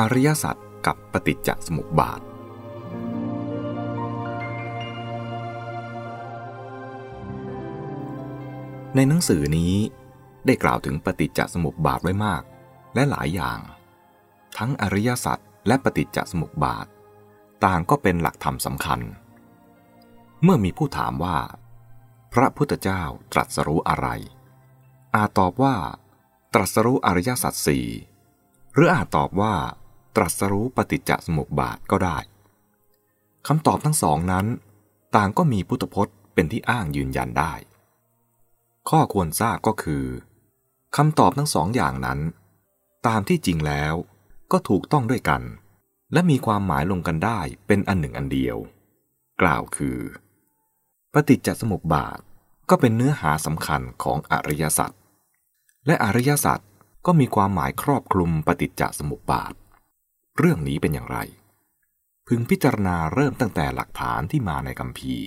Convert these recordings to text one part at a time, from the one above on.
อริยสัจกับปฏิจจสมุปบาท ในหนังสือนี้ได้กล่าวถึงปฏิจจสมุปบาทไว้มาก และหลายอย่าง ทั้งอริยสัจและปฏิจจสมุปบาท ต่างก็เป็นหลักธรรมสำคัญ เมื่อมีผู้ถามว่า พระพุทธเจ้าตรัสรู้อะไร อาตอบว่า ตรัสรู้อริยสัจสี่หรืออาจตอบว่า ตรัสรู้ปฏิจจสมุปบาทก็ได้คำตอบทั้งสองนั้น ต่างก็มีพุทธพจน์เป็นที่อ้างยืนยันได้ ข้อควรทราบก็คือคำตอบทั้งสองอย่างนั้น ตามที่จริงแล้วก็ถูกต้องด้วยกัน และมีความหมายลงกันได้เป็นอันหนึ่งอันเดียว กล่าวคือ ปฏิจจสมุปบาทก็เป็นเนื้อหาสำคัญของอริยสัจและอริยสัจก็มีความหมายครอบคลุมปฏิจจสมุปบาท เรื่องนี้เป็นอย่างไร พึงพิจารณาเริ่มตั้งแต่หลักฐานที่มาในคัมภีร์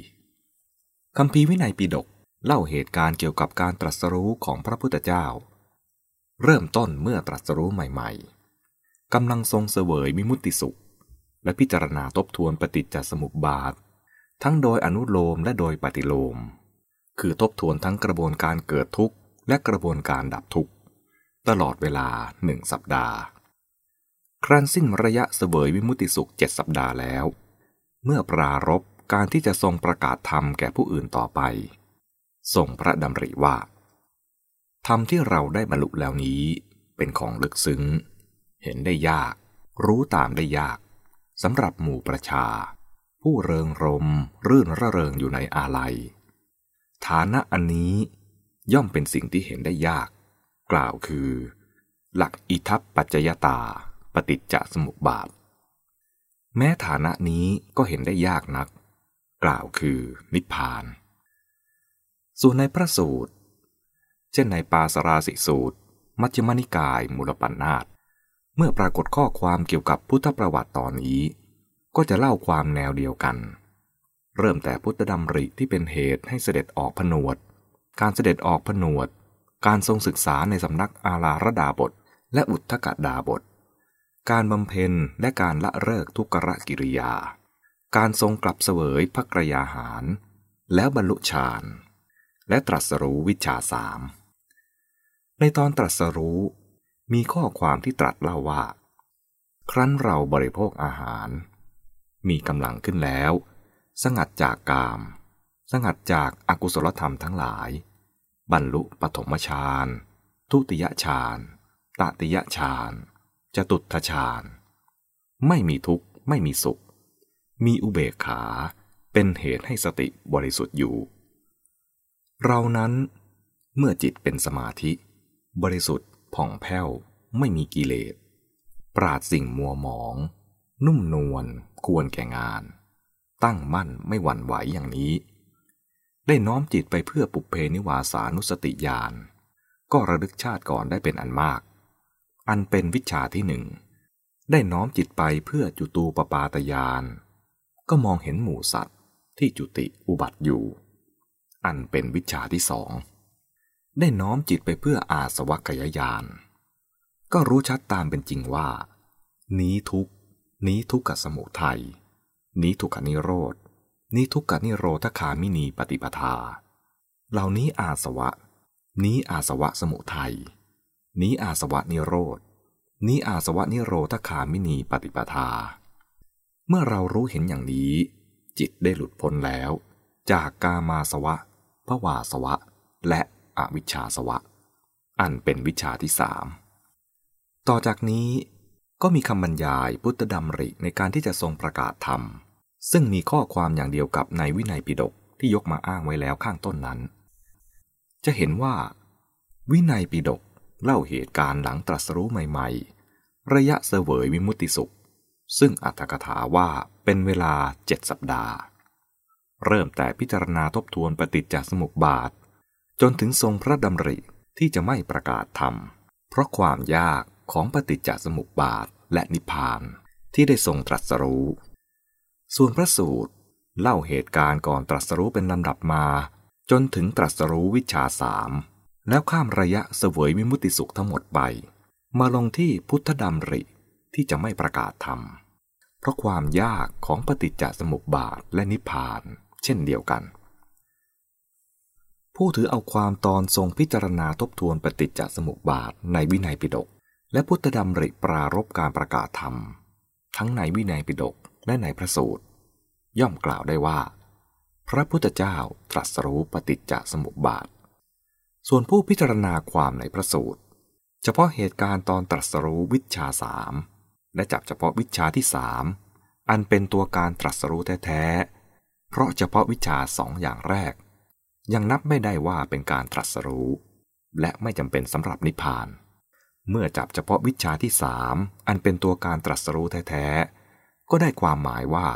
คัมภีร์วินัยปิฎกเล่าเหตุการณ์เกี่ยวกับการตรัสรู้ของพระพุทธเจ้า เริ่มต้นเมื่อตรัสรู้ใหม่ๆกำลังทรงเสวยมิมุติสุข และพิจารณาทบทวนปฏิจจสมุปบาท ทั้งโดยอนุโลมและโดยปฏิโลม คือทบทวนทั้งกระบวนการเกิดทุกข์และกระบวนการดับทุกข์ ตลอดเวลาหนึ่งสัปดาห์ ครั้นสิ้นระยะเสวยวิมุติสุขเจ็ดสัปดาห์แล้ว เมื่อปรารบการที่จะทรงประกาศธรรมแก่ผู้อื่นต่อไปทรงพระดำริว่า ธรรมที่เราได้บรรลุแล้วนี้เป็นของลึกซึ้ง เห็นได้ยาก รู้ตามได้ยากสำหรับหมู่ประชา ผู้เริงรม รื่นระเริงอยู่ในอาลัย ฐานะอันนี้ย่อมเป็นสิ่งที่เห็นได้ยาก กล่าวคือ หลักอิทัปปัจจยตา ฏิจจสมุปบาท แม้ฐานะนี้ก็เห็นได้ยากนัก กล่าวคือนิพพาน ส่วนในพระสูตร เช่นในปาสราสิสูตร มัชฌิมนิกายมูลปัญนาตเมื่อปรากฏข้อความเกี่ยวกับพุทธประวัติตอนนี้ ก็จะเล่าความแนวเดียวกัน เริ่มแต่พุทธดำริที่เป็นเหตุให้เสด็จออกผนวด การเสด็จออกผนวด การทรงศึกษาในสำนักอาลาระดาบทและอุทธกดาบท การบำเพ็ญและการละเลิกทุกรกิริยา การทรงกลับเสวยพระกรยาหาร แล้วบรรลุฌาน และตรัสรู้วิชาสาม ในตอนตรัสรู้มีข้อความที่ตรัสเล่าว่า ครั้นเราบริโภคอาหาร มีกำลังขึ้นแล้ว สงัดจากกาม สงัดจากอากุศลธรรมทั้งหลาย บรรลุปฐมฌาน ทุติยฌาน ตติยฌาน จตุตฌานไม่มีทุกข์ไม่มีสุข มีอุเบกขาเป็นเหตุให้สติบริสุทธิ์อยู่ เรานั้นเมื่อจิตเป็นสมาธิ บริสุทธิ์ผ่องแผ้วไม่มีกิเลส ปราดสิ่งมัวหมอง นุ่มนวลควรแก่งาน ตั้งมั่นไม่หวั่นไหวอย่างนี้ ได้น้อมจิตไปเพื่อปุเพนิวาสานุสติญาณก็ระลึกชาติก่อนได้เป็นอันมาก อันเป็นวิชาที่หนึ่ง ได้น้อมจิตไปเพื่อจุตูปปาตยาน ก็มองเห็นหมู่สัตว์ที่จุติอุบัติอยู่ อันเป็นวิชาที่สอง ได้น้อมจิตไปเพื่ออาสวัคยายาน ก็รู้ชัดตามเป็นจริงว่า นี้ทุกนี้ทุกขสมุทัยนี้ทุกขนิโรธนี้ทุกขนิโรธคามินีปฏิปทา เหล่านี้อาสวะ นี้อาสวะสมุทัย นี้อาสวะนิโรธนี้อาสวะนิโรธคามินีปฏิปทา เมื่อเรารู้เห็นอย่างนี้ จิตได้หลุดพ้นแล้ว จากกามาสวะภวาสวะ และอวิชชาสวะ อันเป็นวิชาที่สามต่อจากนี้ก็มีคำบรรยายพุทธดำริในการที่จะทรงประกาศธรรม ซึ่งมีข้อความอย่างเดียวกับในวินัยปิฎกที่ยกมาอ้างไว้แล้วข้างต้นนั้น จะเห็นว่า วินัยปิฎก เล่าเหตุการณ์หลังตรัสรู้ใหม่ๆ ระยะเสวยวิมุติสุข ซึ่งอัตถกถาว่าเป็นเวลาเจ็ดสัปดาห์ เริ่มแต่พิจารณาทบทวนปฏิจจสมุปบาท จนถึงทรงพระดำริที่จะไม่ประกาศธรรม เพราะความยากของปฏิจจสมุปบาทและนิพพานที่ได้ทรงตรัสรู้ ส่วนพระสูตรเล่าเหตุการณ์ก่อนตรัสรู้เป็นลำดับมา จนถึงตรัสรู้วิชาสาม แล้วข้ามระยะเสวยวิมุติสุขทั้งหมดไป มาลงที่พุทธดำริที่จะไม่ประกาศธรรม เพราะความยากของปฏิจจสมุปบาทและนิพพาน เช่นเดียวกัน ผู้ถือเอาความตอนทรงพิจารณาทบทวนปฏิจจสมุปบาทในวินัยปิฎกและพุทธดำริปรารบการประกาศธรรม ทั้งในวินัยปิฎกและในพระสูตร ย่อมกล่าวได้ว่า พระพุทธเจ้าตรัสรู้ปฏิจจสมุปบาท ส่วนผู้พิจารณาความในพระสูตร เฉพาะเหตุการณ์ตอนตรัสรู้วิชาสามและจับเฉพาะวิชาที่สามอันเป็นตัวการตรัสรู้แท้ๆ เพราะเฉพาะวิชาสองอย่างแรก ยังนับไม่ได้ว่าเป็นการตรัสรู้ และไม่จำเป็นสำหรับนิพพาน เมื่อจับเฉพาะวิชาที่สามอันเป็นตัวการตรัสรู้แท้ๆ ก็ได้ความหมายว่า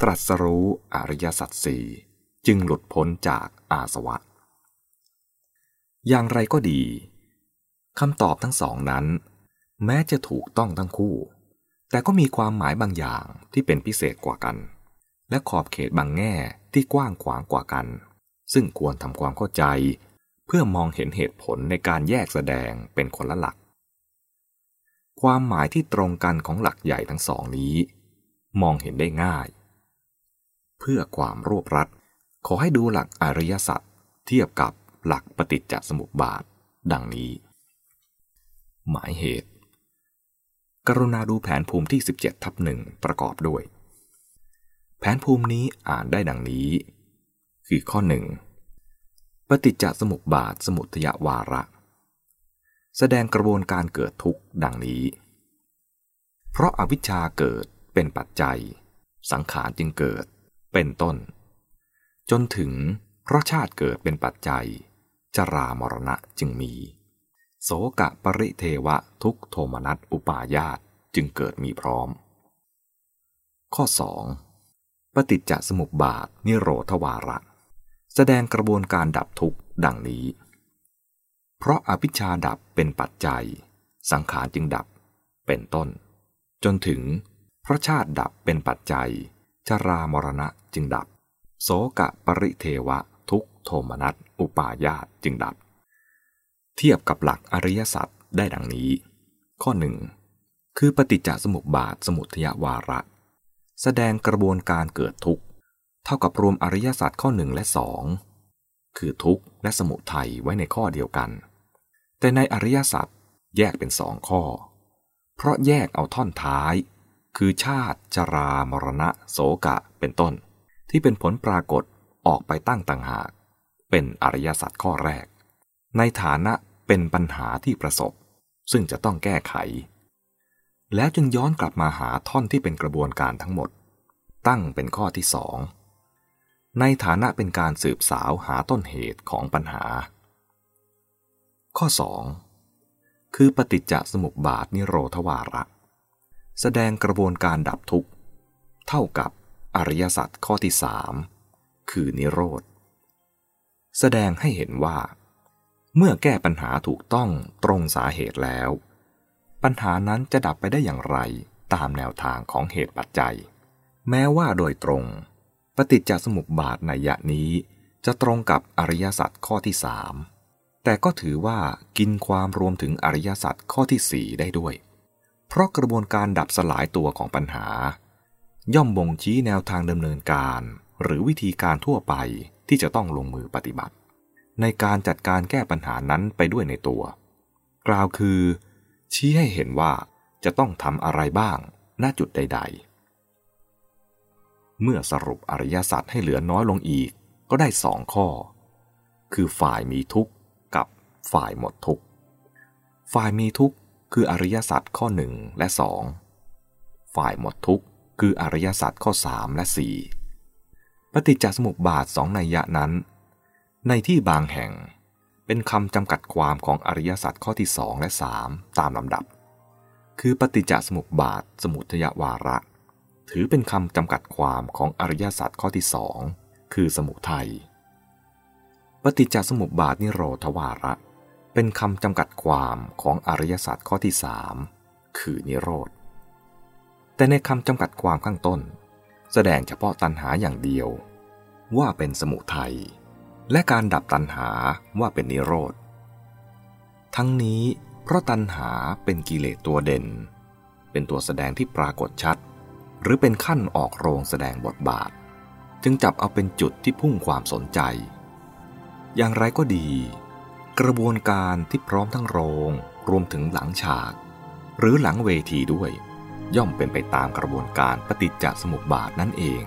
ตรัสรู้อริยสัจสี่จึงหลุดพ้นจากอาสวะ อย่างไรก็ดีคำตอบทั้งสองนั้น แม้จะถูกต้องทั้งคู่ แต่ก็มีความหมายบางอย่างที่เป็นพิเศษกว่ากัน และขอบเขตบางแง่ที่กว้างขวางกว่ากัน ซึ่งควรทำความเข้าใจ เพื่อมองเห็นเหตุผลในการแยกแสดงเป็นคนละหลัก ความหมายที่ตรงกันของหลักใหญ่ทั้งสองนี้ มองเห็นได้ง่าย เพื่อความรวบรัดขอให้ดูหลักอริยสัจเทียบกับ หลักปฏิจจสมุปบาท ดังนี้ หมายเหตุ กรุณาดูแผนภูมิที่ 17 ทับหนึ่งประกอบด้วย แผนภูมินี้อ่านได้ดังนี้ คือข้อหนึ่งปฏิจจสมุปบาทสมุทยวาระ แสดงกระบวนการเกิดทุกข์ดังนี้ เพราะอาวิชชาเกิดเป็นปัจจัย สังขารจึงเกิดเป็นต้น จนถึงเพราะชาติเกิดเป็นปัจจัย จรามรณะจึงมี โสกะปริเทวะทุกโทมนัสอุปายาตจึงเกิดมีพร้อม ข้อ 2. ปฏิจจสมุปบาทนิโรธวาระ แสดงกระบวนการดับทุกข์ดังนี้ เพราะอาภิชาดับเป็นปัจจัย สังขารจึงดับเป็นต้น จนถึงพระชาติดับเป็นปัจจัย ชรามรณะจึงดับ โสกะปริเทวะ โทมนัสอุปาญาตจึงดับ เทียบกับหลักอริยสัจได้ดังนี้ ข้อหนึ่งคือปฏิจจสมุปบาทสมุทยวาระ แสดงกระบวนการเกิดทุกข์ เท่ากับรวมอริยสัจข้อหนึ่งและสองคือทุกข์และสมุทัยไว้ในข้อเดียวกัน แต่ในอริยสัจแยกเป็นสองข้อ เพราะแยกเอาท่อนท้าย คือชาติจรามรณะ โสกะเป็นต้น ที่เป็นผลปรากฏออกไปตั้งต่างหาก เป็นอริยสัจข้อแรก ในฐานะเป็นปัญหาที่ประสบ ซึ่งจะต้องแก้ไข แล้วจึงย้อนกลับมาหาท่อนที่เป็นกระบวนการทั้งหมด ตั้งเป็นข้อที่สองในฐานะเป็นการสืบสาวหาต้นเหตุของปัญหา ข้อ 2. คือปฏิจจสมุปบาทนิโรธวาระ แสดงกระบวนการดับทุกข์ เท่ากับอริยสัจข้อที่สามคือนิโรธ แสดงให้เห็นว่า เมื่อแก้ปัญหาถูกต้องตรงสาเหตุแล้ว ปัญหานั้นจะดับไปได้อย่างไรตามแนวทางของเหตุปัจจัย แม้ว่าโดยตรง ปฏิจจสมุปบาทในยะนี้จะตรงกับอริยสัจข้อที่สามแต่ก็ถือว่ากินความรวมถึงอริยสัจข้อที่สี่ได้ด้วย เพราะกระบวนการดับสลายตัวของปัญหา ย่อมบ่งชี้แนวทางดำเนินการ หรือวิธีการทั่วไป ที่จะต้องลงมือปฏิบัติ ในการจัดการแก้ปัญหานั้นไปด้วยในตัว กล่าวคือ ชี้ให้เห็นว่าจะต้องทำอะไรบ้างณจุดใด ๆ เมื่อสรุปอริยสัจให้เหลือน้อยลงอีกก็ได้สองข้อ คือฝ่ายมีทุกข์กับฝ่ายหมดทุกข์ ฝ่ายมีทุกข์คืออริยสัจข้อหนึ่งและสองฝ่ายหมดทุกข์คืออริยสัจข้อสามและสี่ ปฏิจจสมุปบาทสองในยะนั้น ในที่บางแห่งเป็นคำจำกัดความของอริยสัจข้อที่สองและสามตามลำดับ คือปฏิจจสมุปบาทสมุทยวาระ ถือเป็นคำจำกัดความของอริยสัจข้อที่สองคือสมุทัยปฏิจจสมุปบาทนิโรธวาระ เป็นคำจำกัดความของอริยสัจข้อที่สามคือนิโรธ แต่ในคำจำกัดความข้างต้น แสดงเฉพาะตัณหาอย่างเดียว ว่าเป็นสมุทัยและการดับตัณหาว่าเป็นนิโรธ ทั้งนี้เพราะตัณหาเป็นกิเลสตัวเด่น เป็นตัวแสดงที่ปรากฏชัด หรือเป็นขั้นออกโรงแสดงบทบาท จึงจับเอาเป็นจุดที่พุ่งความสนใจ อย่างไรก็ดี กระบวนการที่พร้อมทั้งโรง รวมถึงหลังฉาก หรือหลังเวทีด้วย ย่อมเป็นไปตามกระบวนการปฏิจจสมุปบาทนั่นเอง